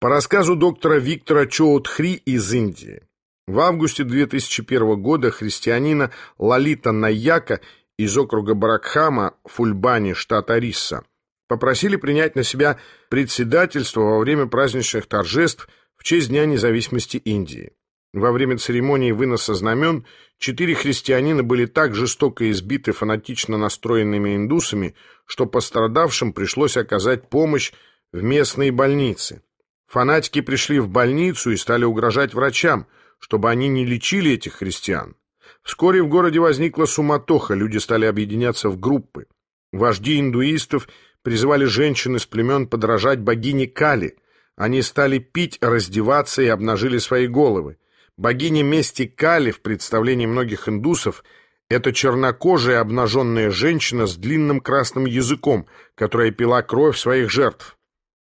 По рассказу доктора Виктора Чоутхри из Индии, в августе 2001 года христианина Лалита Наяка из округа Баракхама, Фульбани, штат Орисса, попросили принять на себя председательство во время праздничных торжеств в честь Дня независимости Индии. Во время церемонии выноса знамен четыре христианина были так жестоко избиты фанатично настроенными индусами, что пострадавшим пришлось оказать помощь в местной больнице. Фанатики пришли в больницу и стали угрожать врачам, чтобы они не лечили этих христиан. Вскоре в городе возникла суматоха, люди стали объединяться в группы. Вожди индуистов призывали женщин из племен подражать богине Кали. Они стали пить, раздеваться и обнажили свои головы. Богиня мести Кали в представлении многих индусов – это чернокожая обнаженная женщина с длинным красным языком, которая пила кровь своих жертв.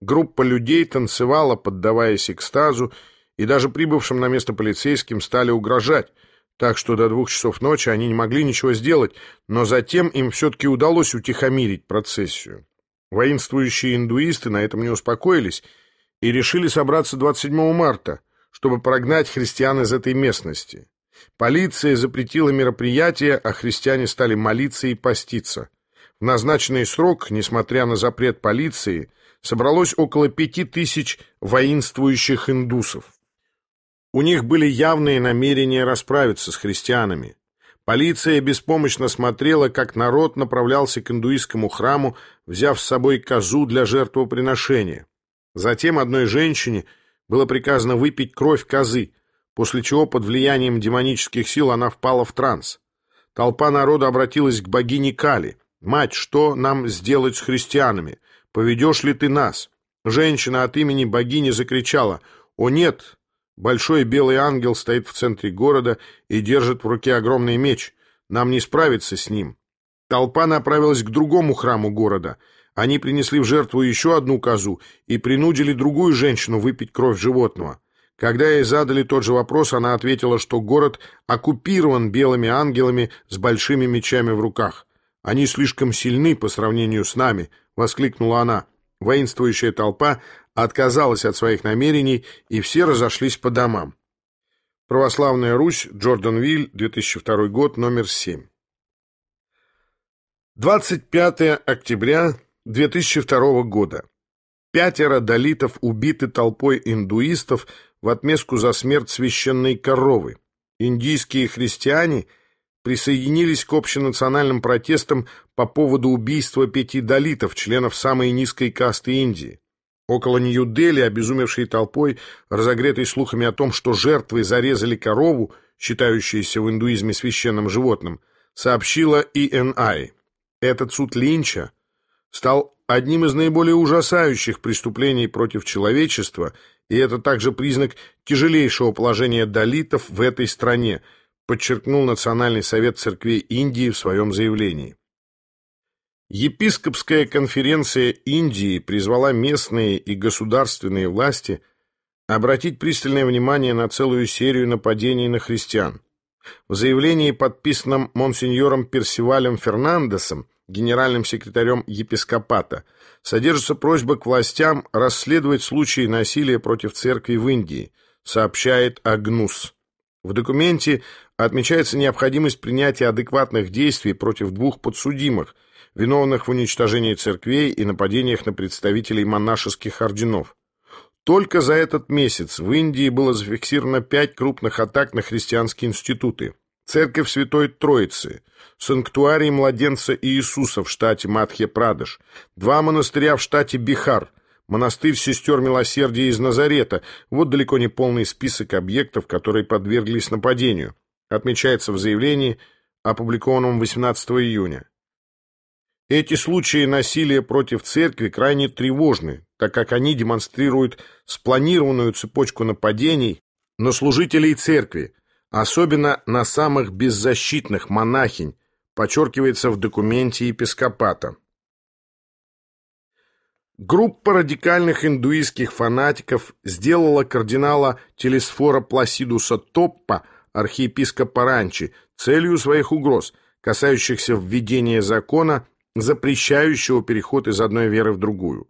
Группа людей танцевала, поддаваясь экстазу, и даже прибывшим на место полицейским стали угрожать, так что до двух часов ночи они не могли ничего сделать, но затем им все-таки удалось утихомирить процессию. Воинствующие индуисты на этом не успокоились и решили собраться 27 марта, чтобы прогнать христиан из этой местности. Полиция запретила мероприятие, а христиане стали молиться и поститься. В назначенный срок, несмотря на запрет полиции, собралось около пяти тысяч воинствующих индусов. У них были явные намерения расправиться с христианами. Полиция беспомощно смотрела, как народ направлялся к индуистскому храму, взяв с собой козу для жертвоприношения. Затем одной женщине было приказано выпить кровь козы, после чего под влиянием демонических сил она впала в транс. Толпа народа обратилась к богине Кали. «Мать, что нам сделать с христианами? Поведешь ли ты нас?» Женщина от имени богини закричала «О нет, Большой белый ангел стоит в центре города и держит в руке огромный меч. Нам не справиться с ним. Толпа направилась к другому храму города. Они принесли в жертву еще одну козу и принудили другую женщину выпить кровь животного. Когда ей задали тот же вопрос, она ответила, что город оккупирован белыми ангелами с большими мечами в руках. «Они слишком сильны по сравнению с нами», — воскликнула она. Воинствующая толпа отказалась от своих намерений, и все разошлись по домам. Православная Русь, Джорданвиль, 2002 год, номер 7. 25 октября 2002 года. Пятеро долитов убиты толпой индуистов в отместку за смерть священной коровы. Индийские христиане присоединились к общенациональным протестам по поводу убийства пяти долитов, членов самой низкой касты Индии. Около Нью-Дели, обезумевшей толпой, разогретой слухами о том, что жертвы зарезали корову, считающуюся в индуизме священным животным, сообщила ENI. Этот суд Линча стал одним из наиболее ужасающих преступлений против человечества, и это также признак тяжелейшего положения долитов в этой стране, подчеркнул Национальный совет церквей Индии в своем заявлении. Епископская конференция Индии призвала местные и государственные власти обратить пристальное внимание на целую серию нападений на христиан. В заявлении, подписанном монсеньором Персивалем Фернандесом, генеральным секретарем епископата, содержится просьба к властям расследовать случаи насилия против церкви в Индии, сообщает Агнус. В документе отмечается необходимость принятия адекватных действий против двух подсудимых – виновных в уничтожении церквей и нападениях на представителей монашеских орденов. Только за этот месяц в Индии было зафиксировано пять крупных атак на христианские институты. Церковь Святой Троицы, санктуарий младенца Иисуса в штате Мадхья-Прадеш, два монастыря в штате Бихар, монастырь сестер Милосердия из Назарета. Вот далеко не полный список объектов, которые подверглись нападению. Отмечается в заявлении, опубликованном 18 июня. Эти случаи насилия против церкви крайне тревожны, так как они демонстрируют спланированную цепочку нападений на служителей церкви, особенно на самых беззащитных монахинь, подчеркивается в документе епископата. Группа радикальных индуистских фанатиков сделала кардинала Телесфора Пласидуса Топпа, архиепископа Ранчи, целью своих угроз, касающихся введения закона запрещающего переход из одной веры в другую.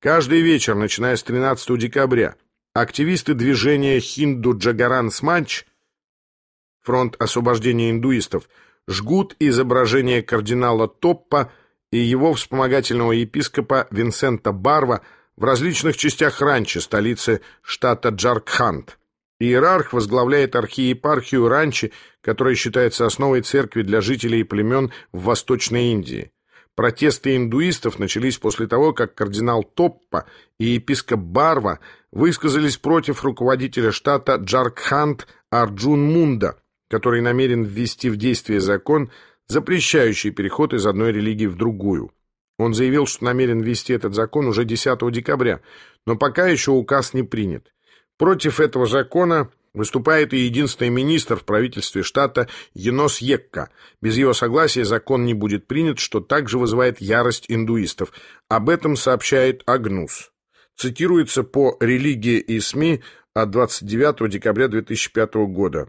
Каждый вечер, начиная с 13 декабря, Активисты движения Хинду-Джагаран-Сманч, фронт освобождения индуистов, жгут изображение кардинала Топпа и его вспомогательного епископа Винсента Барва в различных частях ранчо, столицы штата Джаркханд. Иерарх возглавляет архиепархию Ранчи, которая считается основой церкви для жителей и племен в Восточной Индии. Протесты индуистов начались после того, как кардинал Топпа и епископ Барва высказались против руководителя штата Джаркханд Арджун Мунда, который намерен ввести в действие закон, запрещающий переход из одной религии в другую. Он заявил, что намерен ввести этот закон уже 10 декабря, но пока еще указ не принят. Против этого закона выступает и единственный министр в правительстве штата Енос Екка. Без его согласия закон не будет принят, что также вызывает ярость индуистов. Об этом сообщает Агнус. Цитируется по «Религии и СМИ» от 29 декабря 2005 года.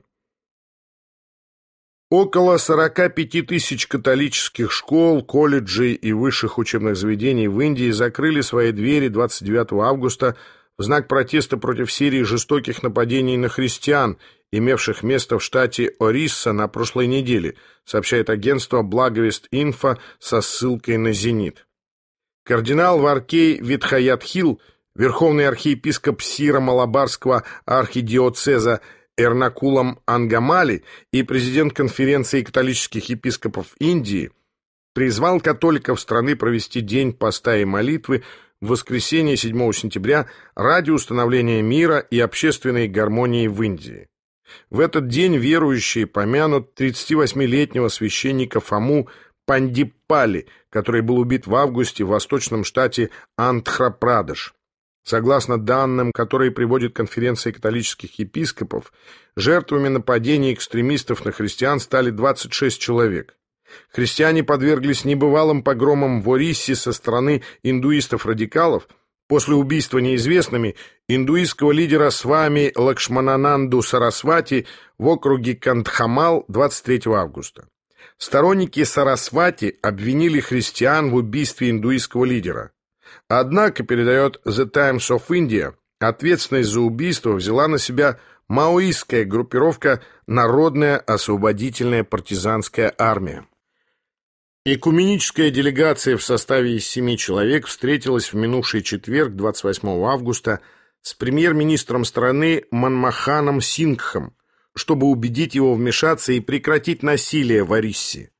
Около 45 тысяч католических школ, колледжей и высших учебных заведений в Индии закрыли свои двери 29 августа в знак протеста против серии жестоких нападений на христиан, имевших место в штате Орисса на прошлой неделе, сообщает агентство «Благовест-Инфо» со ссылкой на «Зенит». Кардинал Варкей Витхаят-Хилл, верховный архиепископ Сира Малабарского архидиоцеза Эрнакулом Ангамали и президент конференции католических епископов Индии призвал католиков страны провести день поста и молитвы в воскресенье 7 сентября ради установления мира и общественной гармонии в Индии. В этот день верующие помянут 38-летнего священника Фому Пандипали, который был убит в августе в восточном штате Андхра-Прадеш. Согласно данным, которые приводит конференция католических епископов, жертвами нападений экстремистов на христиан стали 26 человек. Христиане подверглись небывалым погромам в Ориссе со стороны индуистов-радикалов после убийства неизвестными индуистского лидера Свами Лакшманананду Сарасвати в округе Кандхамал 23 августа. Сторонники Сарасвати обвинили христиан в убийстве индуистского лидера. Однако, передает The Times of India, ответственность за убийство взяла на себя маоистская группировка Народная освободительная партизанская армия. Экуменическая делегация в составе из семи человек встретилась в минувший четверг, 28 августа, с премьер-министром страны Манмаханом Сингхом, чтобы убедить его вмешаться и прекратить насилие в Ариссе.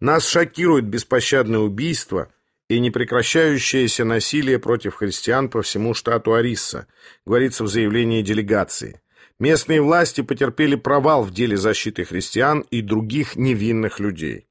Нас шокирует беспощадное убийство – и непрекращающееся насилие против христиан по всему штату Арисса, говорится в заявлении делегации. Местные власти потерпели провал в деле защиты христиан и других невинных людей.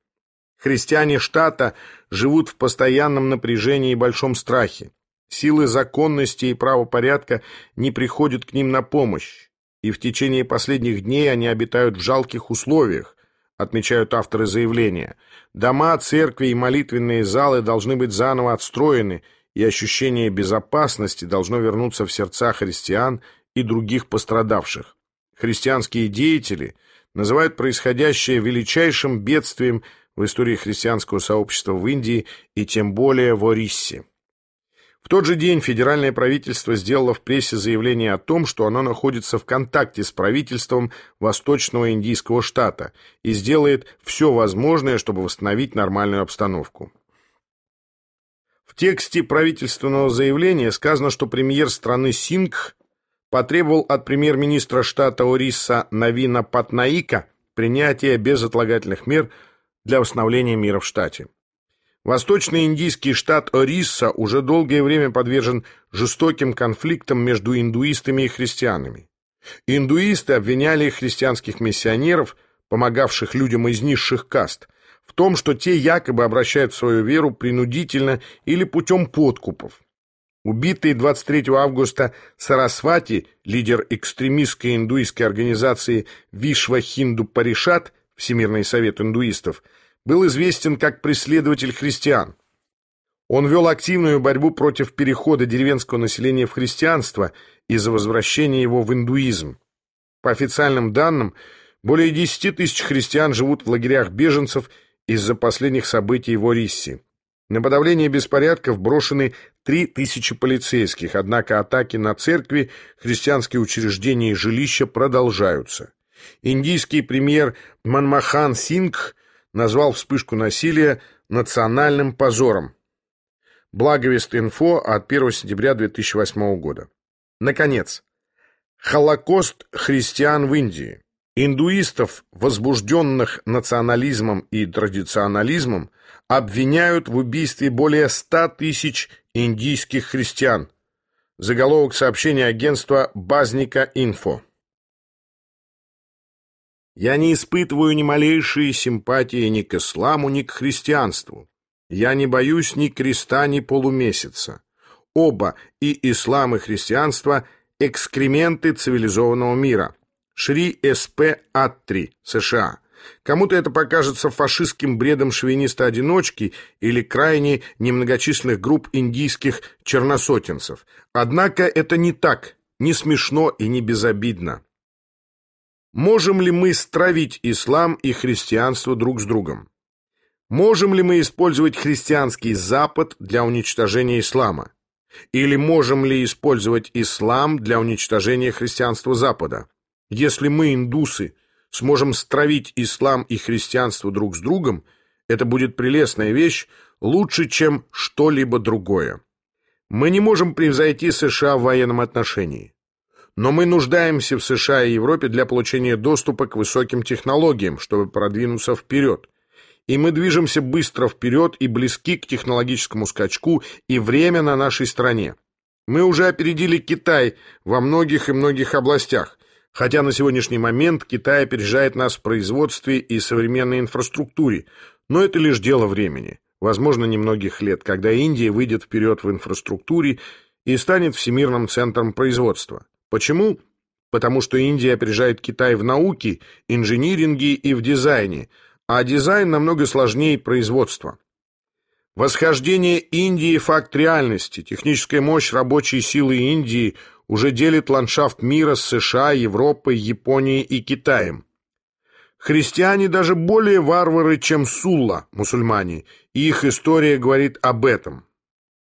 Христиане штата живут в постоянном напряжении и большом страхе. Силы законности и правопорядка не приходят к ним на помощь, и в течение последних дней они обитают в жалких условиях, отмечают авторы заявления. Дома, церкви и молитвенные залы должны быть заново отстроены, и ощущение безопасности должно вернуться в сердца христиан и других пострадавших. Христианские деятели называют происходящее величайшим бедствием в истории христианского сообщества в Индии и тем более в Ориссе. В тот же день федеральное правительство сделало в прессе заявление о том, что оно находится в контакте с правительством Восточного Индийского штата и сделает все возможное, чтобы восстановить нормальную обстановку. В тексте правительственного заявления сказано, что премьер страны Сингх потребовал от премьер-министра штата Ориса Навина Патнаика принятия безотлагательных мер для восстановления мира в штате. Восточный индийский штат Орисса уже долгое время подвержен жестоким конфликтам между индуистами и христианами. Индуисты обвиняли христианских миссионеров, помогавших людям из низших каст, в том, что те якобы обращают свою веру принудительно или путем подкупов. Убитый 23 августа Сарасвати, лидер экстремистской индуистской организации Вишва Хинду Паришат, Всемирный совет индуистов, был известен как преследователь христиан. Он вел активную борьбу против перехода деревенского населения в христианство и за возвращение его в индуизм. По официальным данным, более 10 тысяч христиан живут в лагерях беженцев из-за последних событий в Ориссе. На подавление беспорядков брошены 3000 полицейских, однако атаки на церкви, христианские учреждения и жилища продолжаются. Индийский премьер Манмахан Сингх назвал вспышку насилия национальным позором. Благовест инфо от 1 сентября 2008 года. Наконец, Холокост христиан в Индии. Индуистов, возбужденных национализмом и традиционализмом, обвиняют в убийстве более 100 тысяч индийских христиан. Заголовок сообщения агентства «Базника Инфо». Я не испытываю ни малейшей симпатии ни к исламу, ни к христианству. Я не боюсь ни креста, ни полумесяца. Оба, и ислам, и христианство – экскременты цивилизованного мира. Шри С.П. Аттри, США. Кому-то это покажется фашистским бредом шовиниста-одиночки или крайне немногочисленных групп индийских черносотенцев. Однако это не так, не смешно и не безобидно. Можем ли мы стравить ислам и христианство друг с другом? Можем ли мы использовать христианский Запад для уничтожения ислама? Или можем ли использовать ислам для уничтожения христианства Запада? Если мы, индусы, сможем стравить ислам и христианство друг с другом, это будет прелестная вещь, лучше, чем что-либо другое. Мы не можем превзойти США в военном отношении. Но мы нуждаемся в США и Европе для получения доступа к высоким технологиям, чтобы продвинуться вперед. И мы движемся быстро вперед и близки к технологическому скачку, и время на нашей стороне. Мы уже опередили Китай во многих и многих областях, Хотя на сегодняшний момент Китай опережает нас в производстве и современной инфраструктуре, но это лишь дело времени, возможно, немногих лет, когда Индия выйдет вперед в инфраструктуре и станет всемирным центром производства. Почему? Потому что Индия опережает Китай в науке, инжиниринге и в дизайне, а дизайн намного сложнее производства. Восхождение Индии – факт реальности. Техническая мощь рабочей силы Индии – уже делит ландшафт мира с США, Европой, Японией и Китаем. Христиане даже более варвары, чем Сулла, мусульмане, и их история говорит об этом.